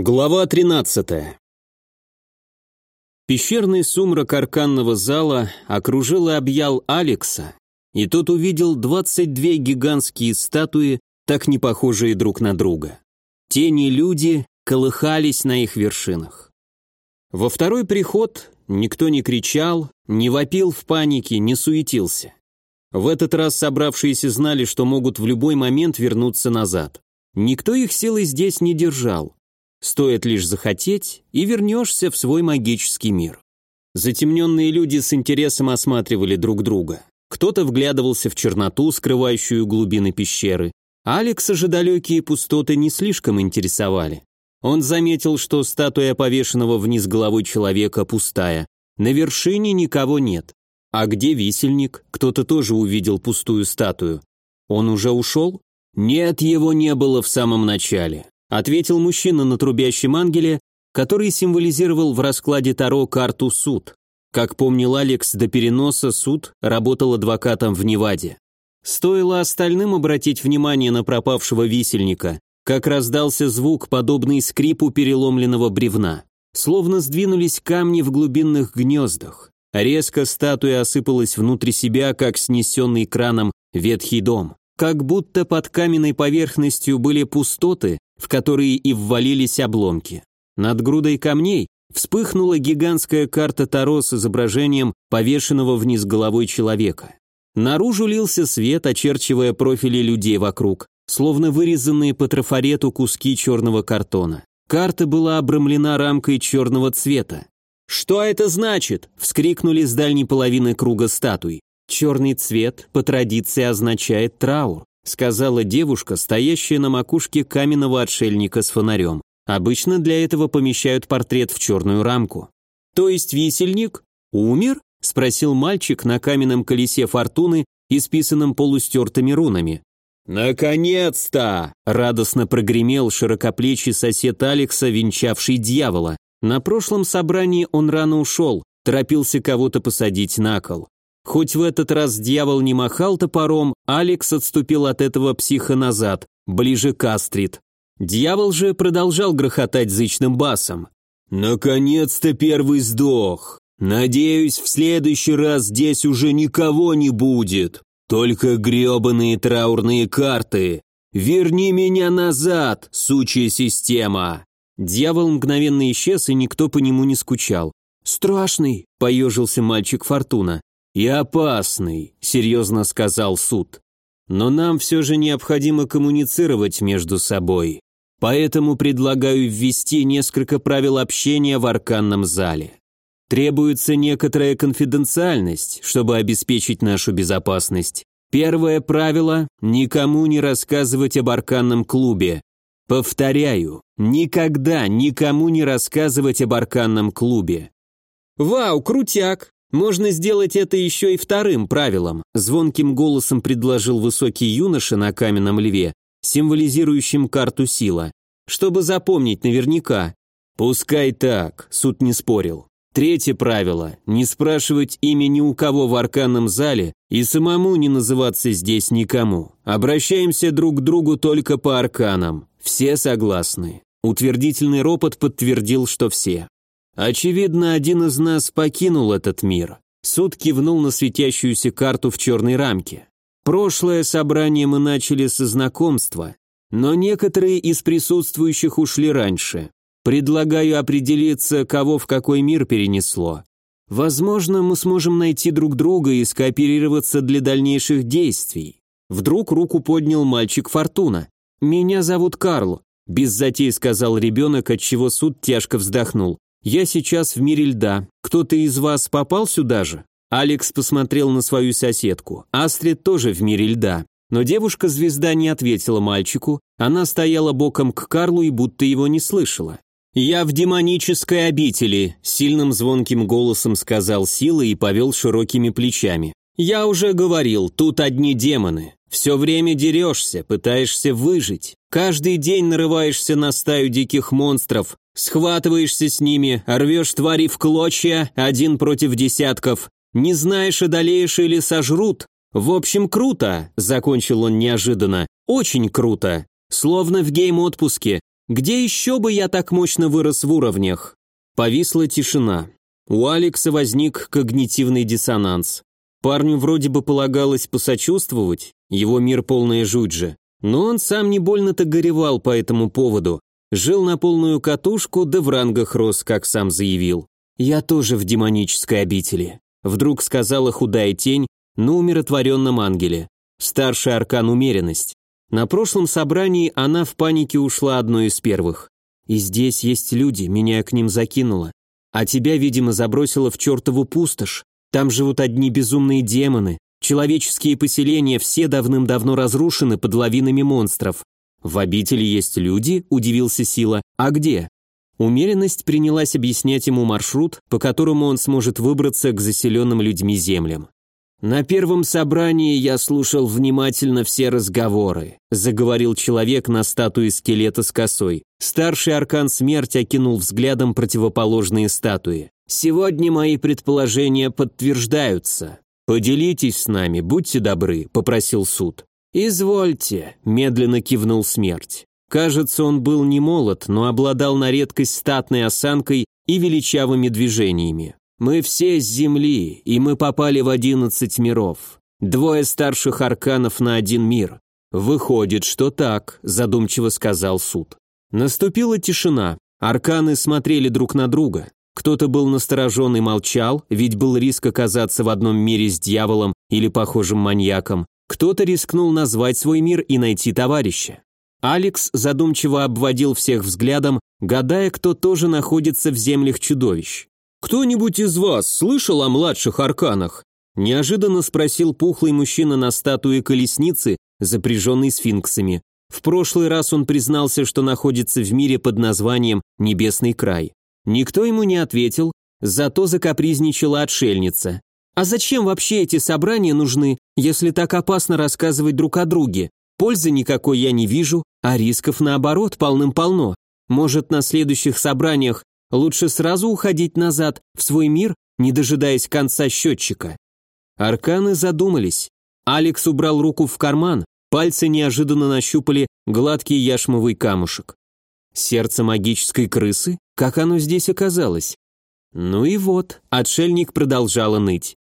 Глава 13. Пещерный сумрак арканного зала окружил и объял Алекса, и тот увидел 22 гигантские статуи, так не похожие друг на друга. Тени люди колыхались на их вершинах. Во второй приход никто не кричал, не вопил в панике, не суетился. В этот раз собравшиеся знали, что могут в любой момент вернуться назад. Никто их силой здесь не держал. Стоит лишь захотеть, и вернешься в свой магический мир. Затемненные люди с интересом осматривали друг друга. Кто-то вглядывался в черноту, скрывающую глубины пещеры. Алекса же далекие пустоты не слишком интересовали. Он заметил, что статуя повешенного вниз головой человека пустая. На вершине никого нет. А где висельник? Кто-то тоже увидел пустую статую. Он уже ушел? Нет, его не было в самом начале ответил мужчина на трубящем ангеле, который символизировал в раскладе Таро карту суд. Как помнил Алекс, до переноса суд работал адвокатом в Неваде. Стоило остальным обратить внимание на пропавшего висельника, как раздался звук, подобный скрипу переломленного бревна. Словно сдвинулись камни в глубинных гнездах. Резко статуя осыпалась внутрь себя, как снесенный краном ветхий дом. Как будто под каменной поверхностью были пустоты, в которые и ввалились обломки. Над грудой камней вспыхнула гигантская карта Таро с изображением повешенного вниз головой человека. Наружу лился свет, очерчивая профили людей вокруг, словно вырезанные по трафарету куски черного картона. Карта была обрамлена рамкой черного цвета. «Что это значит?» – вскрикнули с дальней половины круга статуй. «Черный цвет по традиции означает траур сказала девушка, стоящая на макушке каменного отшельника с фонарем. Обычно для этого помещают портрет в черную рамку. То есть висельник умер? спросил мальчик на каменном колесе фортуны, исписанном полустертыми рунами. «Наконец-то!» – радостно прогремел широкоплечий сосед Алекса, венчавший дьявола. На прошлом собрании он рано ушел, торопился кого-то посадить на кол. Хоть в этот раз дьявол не махал топором, Алекс отступил от этого психа назад, ближе к Астрид. Дьявол же продолжал грохотать зычным басом. «Наконец-то первый сдох. Надеюсь, в следующий раз здесь уже никого не будет. Только гребаные траурные карты. Верни меня назад, сучья система!» Дьявол мгновенно исчез, и никто по нему не скучал. «Страшный», — поежился мальчик Фортуна и опасный», — серьезно сказал суд. «Но нам все же необходимо коммуницировать между собой, поэтому предлагаю ввести несколько правил общения в арканном зале. Требуется некоторая конфиденциальность, чтобы обеспечить нашу безопасность. Первое правило – никому не рассказывать об арканном клубе. Повторяю, никогда никому не рассказывать об арканном клубе. «Вау, крутяк!» Можно сделать это еще и вторым правилом, звонким голосом предложил высокий юноша на каменном льве, символизирующим карту сила, чтобы запомнить наверняка. Пускай так, суд не спорил. Третье правило – не спрашивать имя ни у кого в арканном зале и самому не называться здесь никому. Обращаемся друг к другу только по арканам. Все согласны. Утвердительный ропот подтвердил, что все. Очевидно, один из нас покинул этот мир. Суд кивнул на светящуюся карту в черной рамке. Прошлое собрание мы начали со знакомства, но некоторые из присутствующих ушли раньше. Предлагаю определиться, кого в какой мир перенесло. Возможно, мы сможем найти друг друга и скооперироваться для дальнейших действий. Вдруг руку поднял мальчик Фортуна. «Меня зовут Карл», – без затей сказал ребенок, отчего суд тяжко вздохнул. Я сейчас в мире льда. Кто-то из вас попал сюда же? Алекс посмотрел на свою соседку. Астрид тоже в мире льда. Но девушка-звезда не ответила мальчику, она стояла боком к Карлу и будто его не слышала. «Я в демонической обители», — сильным звонким голосом сказал Сила и повел широкими плечами. «Я уже говорил, тут одни демоны. Все время дерешься, пытаешься выжить. Каждый день нарываешься на стаю диких монстров, схватываешься с ними, рвешь твари в клочья, один против десятков. Не знаешь, одолеешь или сожрут. В общем, круто, закончил он неожиданно. Очень круто. Словно в гейм-отпуске. Где еще бы я так мощно вырос в уровнях? Повисла тишина. У Алекса возник когнитивный диссонанс. Парню вроде бы полагалось посочувствовать, его мир полная жуть же. Но он сам не больно-то горевал по этому поводу. Жил на полную катушку, да в рангах рос, как сам заявил. «Я тоже в демонической обители», — вдруг сказала худая тень на умиротворенном ангеле. Старший аркан умеренность. На прошлом собрании она в панике ушла одной из первых. «И здесь есть люди, меня к ним закинуло. А тебя, видимо, забросило в чертову пустошь. Там живут одни безумные демоны. Человеческие поселения все давным-давно разрушены под лавинами монстров. В обители есть люди, удивился Сила. А где? Умеренность принялась объяснять ему маршрут, по которому он сможет выбраться к заселенным людьми землям. «На первом собрании я слушал внимательно все разговоры», заговорил человек на статуе скелета с косой. Старший аркан смерть окинул взглядом противоположные статуи. «Сегодня мои предположения подтверждаются. Поделитесь с нами, будьте добры», — попросил суд. «Извольте», — медленно кивнул смерть. Кажется, он был не молод, но обладал на редкость статной осанкой и величавыми движениями. Мы все с Земли, и мы попали в одиннадцать миров. Двое старших арканов на один мир. Выходит, что так, задумчиво сказал суд. Наступила тишина. Арканы смотрели друг на друга. Кто-то был насторожен и молчал, ведь был риск оказаться в одном мире с дьяволом или похожим маньяком. Кто-то рискнул назвать свой мир и найти товарища. Алекс задумчиво обводил всех взглядом, гадая, кто тоже находится в землях чудовищ. «Кто-нибудь из вас слышал о младших арканах?» Неожиданно спросил пухлый мужчина на статуе колесницы, запряженной сфинксами. В прошлый раз он признался, что находится в мире под названием «Небесный край». Никто ему не ответил, зато закапризничала отшельница. «А зачем вообще эти собрания нужны, если так опасно рассказывать друг о друге? Пользы никакой я не вижу, а рисков наоборот полным-полно. Может, на следующих собраниях Лучше сразу уходить назад, в свой мир, не дожидаясь конца счетчика. Арканы задумались. Алекс убрал руку в карман, пальцы неожиданно нащупали гладкий яшмовый камушек. Сердце магической крысы? Как оно здесь оказалось? Ну и вот, отшельник продолжала ныть.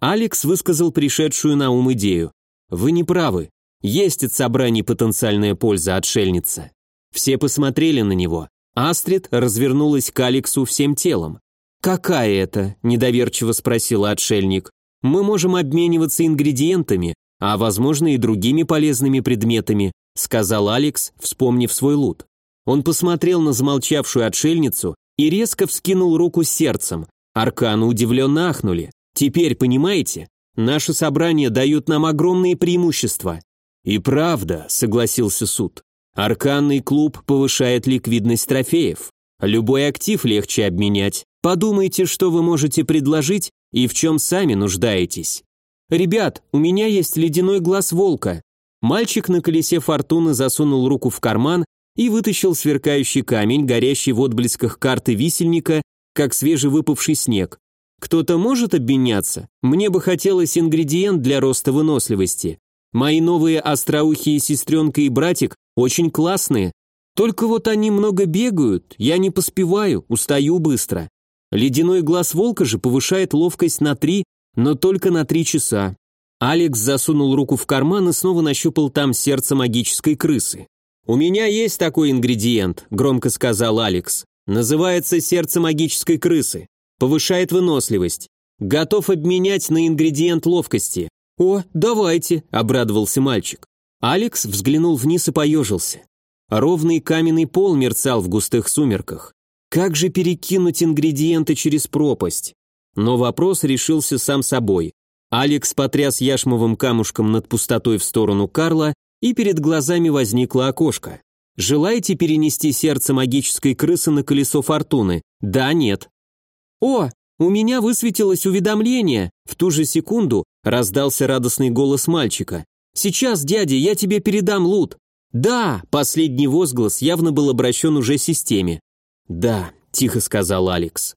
Алекс высказал пришедшую на ум идею. Вы не правы. Есть от собраний потенциальная польза отшельница. Все посмотрели на него. Астрид развернулась к Алексу всем телом. «Какая это?» – недоверчиво спросила отшельник. «Мы можем обмениваться ингредиентами, а, возможно, и другими полезными предметами», – сказал Алекс, вспомнив свой лут. Он посмотрел на замолчавшую отшельницу и резко вскинул руку сердцем. Арканы удивленно ахнули. «Теперь, понимаете, наши собрания дают нам огромные преимущества». «И правда», – согласился суд. Арканный клуб повышает ликвидность трофеев. Любой актив легче обменять. Подумайте, что вы можете предложить и в чем сами нуждаетесь. Ребят, у меня есть ледяной глаз волка. Мальчик на колесе фортуны засунул руку в карман и вытащил сверкающий камень, горящий в отблесках карты висельника, как свежевыпавший снег. Кто-то может обменяться? Мне бы хотелось ингредиент для роста выносливости. Мои новые остроухие сестренка и братик очень классные. Только вот они много бегают, я не поспеваю, устаю быстро. Ледяной глаз волка же повышает ловкость на три, но только на три часа. Алекс засунул руку в карман и снова нащупал там сердце магической крысы. «У меня есть такой ингредиент», — громко сказал Алекс. «Называется сердце магической крысы. Повышает выносливость. Готов обменять на ингредиент ловкости». «О, давайте», — обрадовался мальчик. Алекс взглянул вниз и поежился. Ровный каменный пол мерцал в густых сумерках. Как же перекинуть ингредиенты через пропасть? Но вопрос решился сам собой. Алекс потряс яшмовым камушком над пустотой в сторону Карла, и перед глазами возникло окошко. «Желаете перенести сердце магической крысы на колесо фортуны? Да, нет». «О, у меня высветилось уведомление!» В ту же секунду раздался радостный голос мальчика. «Сейчас, дядя, я тебе передам лут». «Да!» – последний возглас явно был обращен уже системе. «Да», – тихо сказал Алекс.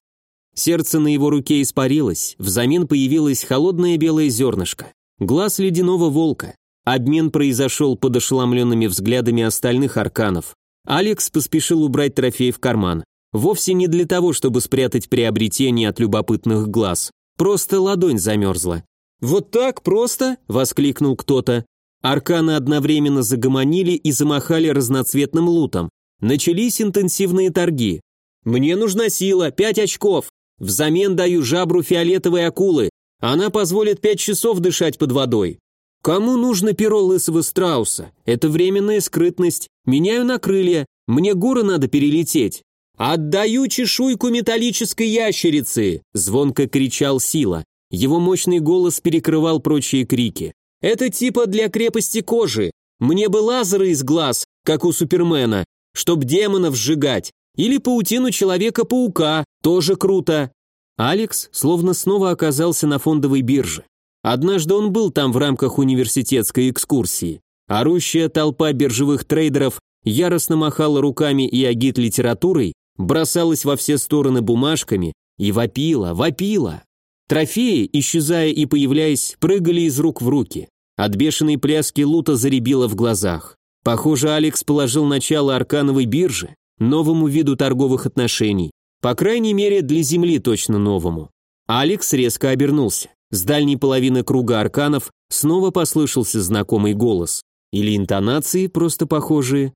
Сердце на его руке испарилось, взамен появилось холодное белое зернышко. Глаз ледяного волка. Обмен произошел под ошеломленными взглядами остальных арканов. Алекс поспешил убрать трофей в карман. Вовсе не для того, чтобы спрятать приобретение от любопытных глаз. Просто ладонь замерзла. «Вот так просто?» – воскликнул кто-то. Арканы одновременно загомонили и замахали разноцветным лутом. Начались интенсивные торги. «Мне нужна сила, пять очков. Взамен даю жабру фиолетовой акулы. Она позволит пять часов дышать под водой. Кому нужно перо лысого страуса? Это временная скрытность. Меняю на крылья. Мне горы надо перелететь. «Отдаю чешуйку металлической ящерицы!» – звонко кричал Сила. Его мощный голос перекрывал прочие крики. «Это типа для крепости кожи. Мне бы лазеры из глаз, как у Супермена, чтоб демонов сжигать. Или паутину Человека-паука, тоже круто». Алекс словно снова оказался на фондовой бирже. Однажды он был там в рамках университетской экскурсии. Орущая толпа биржевых трейдеров яростно махала руками и агит литературой, бросалась во все стороны бумажками и вопила, вопила. Трофеи, исчезая и появляясь, прыгали из рук в руки. От бешеной пляски лута заребило в глазах. Похоже, Алекс положил начало аркановой бирже, новому виду торговых отношений. По крайней мере, для Земли точно новому. Алекс резко обернулся. С дальней половины круга арканов снова послышался знакомый голос. Или интонации, просто похожие.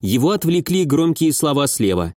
Его отвлекли громкие слова слева.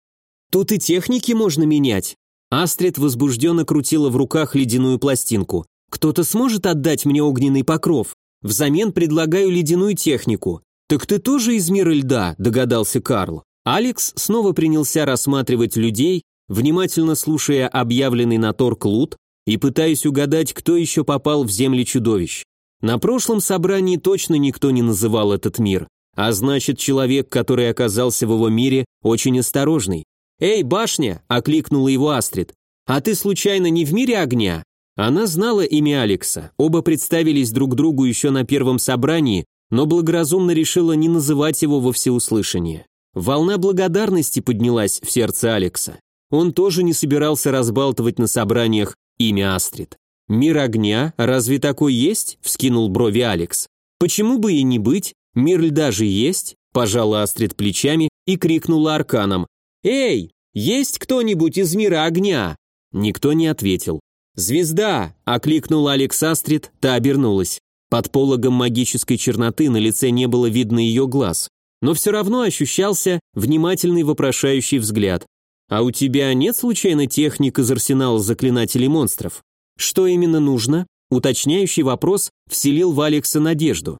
«Тут и техники можно менять». Астрид возбужденно крутила в руках ледяную пластинку. «Кто-то сможет отдать мне огненный покров? Взамен предлагаю ледяную технику». «Так ты тоже из мира льда», – догадался Карл. Алекс снова принялся рассматривать людей, внимательно слушая объявленный на торг лут, и пытаясь угадать, кто еще попал в земли чудовищ. На прошлом собрании точно никто не называл этот мир, а значит, человек, который оказался в его мире, очень осторожный. «Эй, башня!» – окликнула его Астрид. «А ты случайно не в мире огня?» Она знала имя Алекса, оба представились друг другу еще на первом собрании, но благоразумно решила не называть его во всеуслышание. Волна благодарности поднялась в сердце Алекса. Он тоже не собирался разбалтывать на собраниях Имя Астрид. «Мир огня? Разве такой есть?» – вскинул брови Алекс. «Почему бы и не быть? Мир льда же есть?» – пожала Астрид плечами и крикнула арканом. «Эй, есть кто-нибудь из мира огня?» Никто не ответил. «Звезда!» – окликнул Алекс Астрид, та обернулась. Под пологом магической черноты на лице не было видно ее глаз, но все равно ощущался внимательный вопрошающий взгляд. А у тебя нет случайно техник из арсенала заклинателей монстров? Что именно нужно? Уточняющий вопрос вселил в Алекса надежду.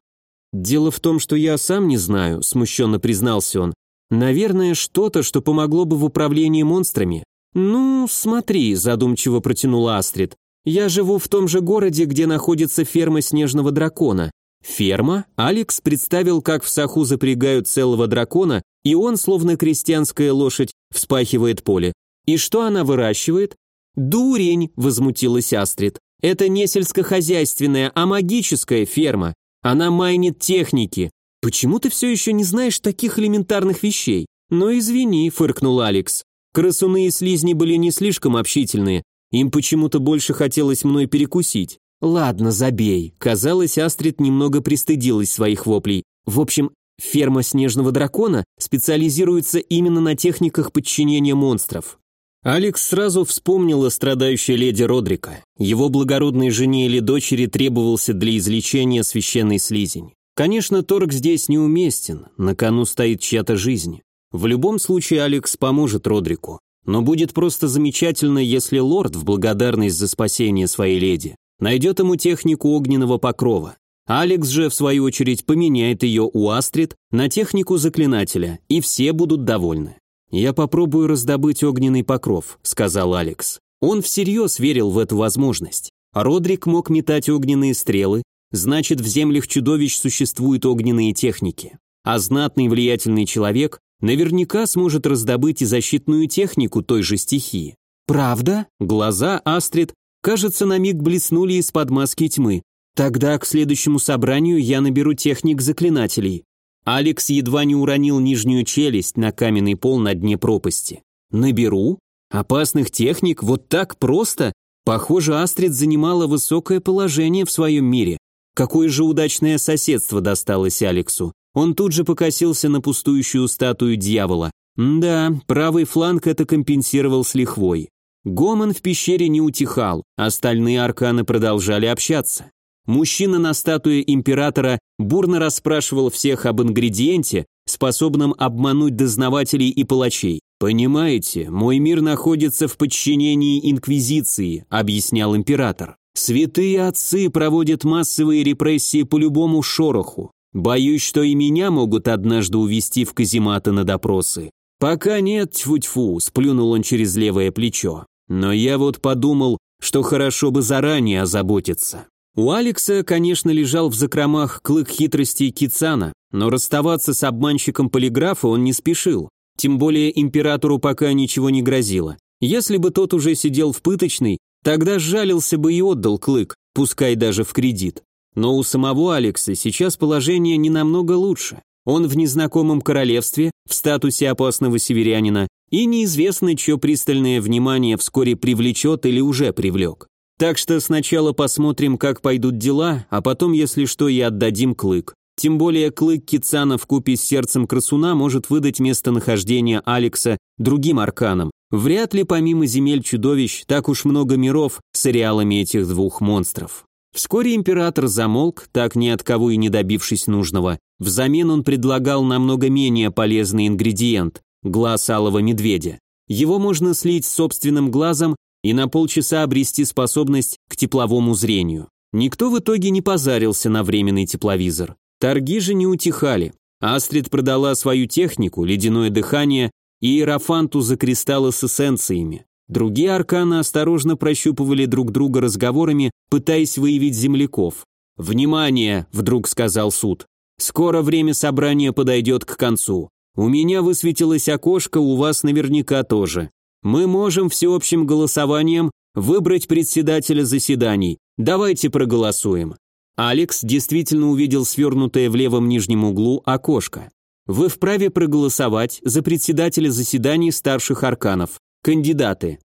Дело в том, что я сам не знаю, смущенно признался он. Наверное, что-то, что помогло бы в управлении монстрами. Ну, смотри, задумчиво протянула Астрид. Я живу в том же городе, где находится ферма снежного дракона. Ферма? Алекс представил, как в саху запрягают целого дракона, и он, словно крестьянская лошадь, вспахивает поле. И что она выращивает? «Дурень!» – возмутилась Астрид. «Это не сельскохозяйственная, а магическая ферма. Она майнит техники. Почему ты все еще не знаешь таких элементарных вещей?» «Ну извини», – фыркнул Алекс. «Красуны и слизни были не слишком общительные. Им почему-то больше хотелось мной перекусить. «Ладно, забей». Казалось, Астрид немного пристыдилась своих воплей. В общем, ферма снежного дракона специализируется именно на техниках подчинения монстров. Алекс сразу вспомнила страдающая леди Родрика. Его благородной жене или дочери требовался для излечения священный слизень. Конечно, торг здесь неуместен, на кону стоит чья-то жизнь. В любом случае Алекс поможет Родрику. Но будет просто замечательно, если лорд в благодарность за спасение своей леди найдет ему технику огненного покрова. Алекс же, в свою очередь, поменяет ее у Астрид на технику заклинателя, и все будут довольны. «Я попробую раздобыть огненный покров», — сказал Алекс. Он всерьез верил в эту возможность. Родрик мог метать огненные стрелы, значит, в землях чудовищ существуют огненные техники. А знатный влиятельный человек наверняка сможет раздобыть и защитную технику той же стихии. Правда? Глаза Астрид кажется, на миг блеснули из-под маски тьмы. Тогда к следующему собранию я наберу техник заклинателей. Алекс едва не уронил нижнюю челюсть на каменный пол на дне пропасти. Наберу? Опасных техник вот так просто? Похоже, Астрид занимала высокое положение в своем мире. Какое же удачное соседство досталось Алексу. Он тут же покосился на пустующую статую дьявола. Да, правый фланг это компенсировал с лихвой. Гомон в пещере не утихал, остальные арканы продолжали общаться. Мужчина на статуе императора бурно расспрашивал всех об ингредиенте, способном обмануть дознавателей и палачей. «Понимаете, мой мир находится в подчинении Инквизиции», объяснял император. «Святые отцы проводят массовые репрессии по любому шороху. Боюсь, что и меня могут однажды увести в казематы на допросы. Пока нет, тьфу-тьфу, сплюнул он через левое плечо. Но я вот подумал, что хорошо бы заранее озаботиться. У Алекса, конечно, лежал в закромах клык хитрости Кицана, но расставаться с обманщиком полиграфа он не спешил. Тем более императору пока ничего не грозило. Если бы тот уже сидел в пыточной, тогда сжалился бы и отдал клык, пускай даже в кредит. Но у самого Алекса сейчас положение не намного лучше. Он в незнакомом королевстве, в статусе опасного северянина, и неизвестно, чье пристальное внимание вскоре привлечет или уже привлек. Так что сначала посмотрим, как пойдут дела, а потом, если что, и отдадим клык. Тем более клык Кицана в купе с сердцем красуна может выдать местонахождение Алекса другим арканам. Вряд ли помимо земель чудовищ так уж много миров с ареалами этих двух монстров. Вскоре император замолк, так ни от кого и не добившись нужного. Взамен он предлагал намного менее полезный ингредиент – глаз алого медведя. Его можно слить собственным глазом и на полчаса обрести способность к тепловому зрению. Никто в итоге не позарился на временный тепловизор. Торги же не утихали. Астрид продала свою технику, ледяное дыхание и иерофанту за кристаллы с эссенциями. Другие арканы осторожно прощупывали друг друга разговорами, пытаясь выявить земляков. «Внимание!» – вдруг сказал суд. «Скоро время собрания подойдет к концу. У меня высветилось окошко, у вас наверняка тоже. Мы можем всеобщим голосованием выбрать председателя заседаний. Давайте проголосуем». Алекс действительно увидел свернутое в левом нижнем углу окошко. Вы вправе проголосовать за председателя заседаний старших арканов. Кандидаты.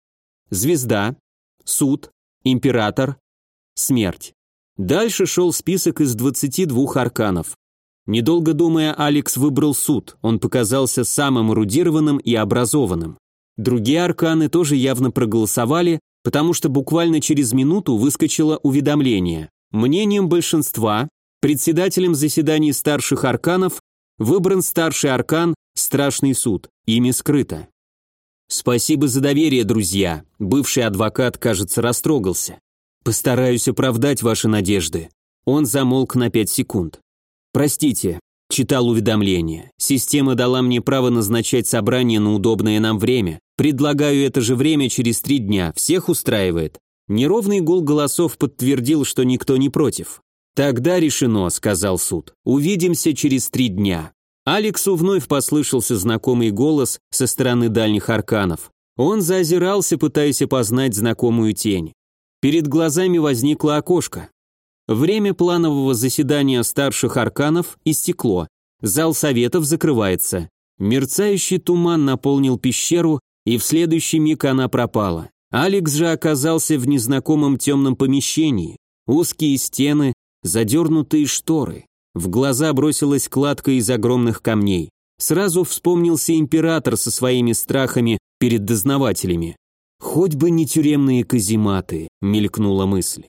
Звезда, суд, император, смерть. Дальше шел список из 22 арканов. Недолго думая, Алекс выбрал суд, он показался самым эрудированным и образованным. Другие арканы тоже явно проголосовали, потому что буквально через минуту выскочило уведомление. Мнением большинства, председателем заседаний старших арканов выбран старший аркан «Страшный суд», имя скрыто. «Спасибо за доверие, друзья», – бывший адвокат, кажется, растрогался. «Постараюсь оправдать ваши надежды». Он замолк на пять секунд. «Простите», – читал уведомление. «Система дала мне право назначать собрание на удобное нам время. Предлагаю это же время через три дня. Всех устраивает». Неровный гул голосов подтвердил, что никто не против. «Тогда решено», – сказал суд. «Увидимся через три дня». Алексу вновь послышался знакомый голос со стороны дальних арканов. Он заозирался, пытаясь опознать знакомую тень. Перед глазами возникло окошко. Время планового заседания старших арканов истекло. Зал советов закрывается. Мерцающий туман наполнил пещеру, и в следующий миг она пропала. Алекс же оказался в незнакомом темном помещении. Узкие стены, задернутые шторы. В глаза бросилась кладка из огромных камней. Сразу вспомнился император со своими страхами перед дознавателями. «Хоть бы не тюремные казематы», — мелькнула мысль.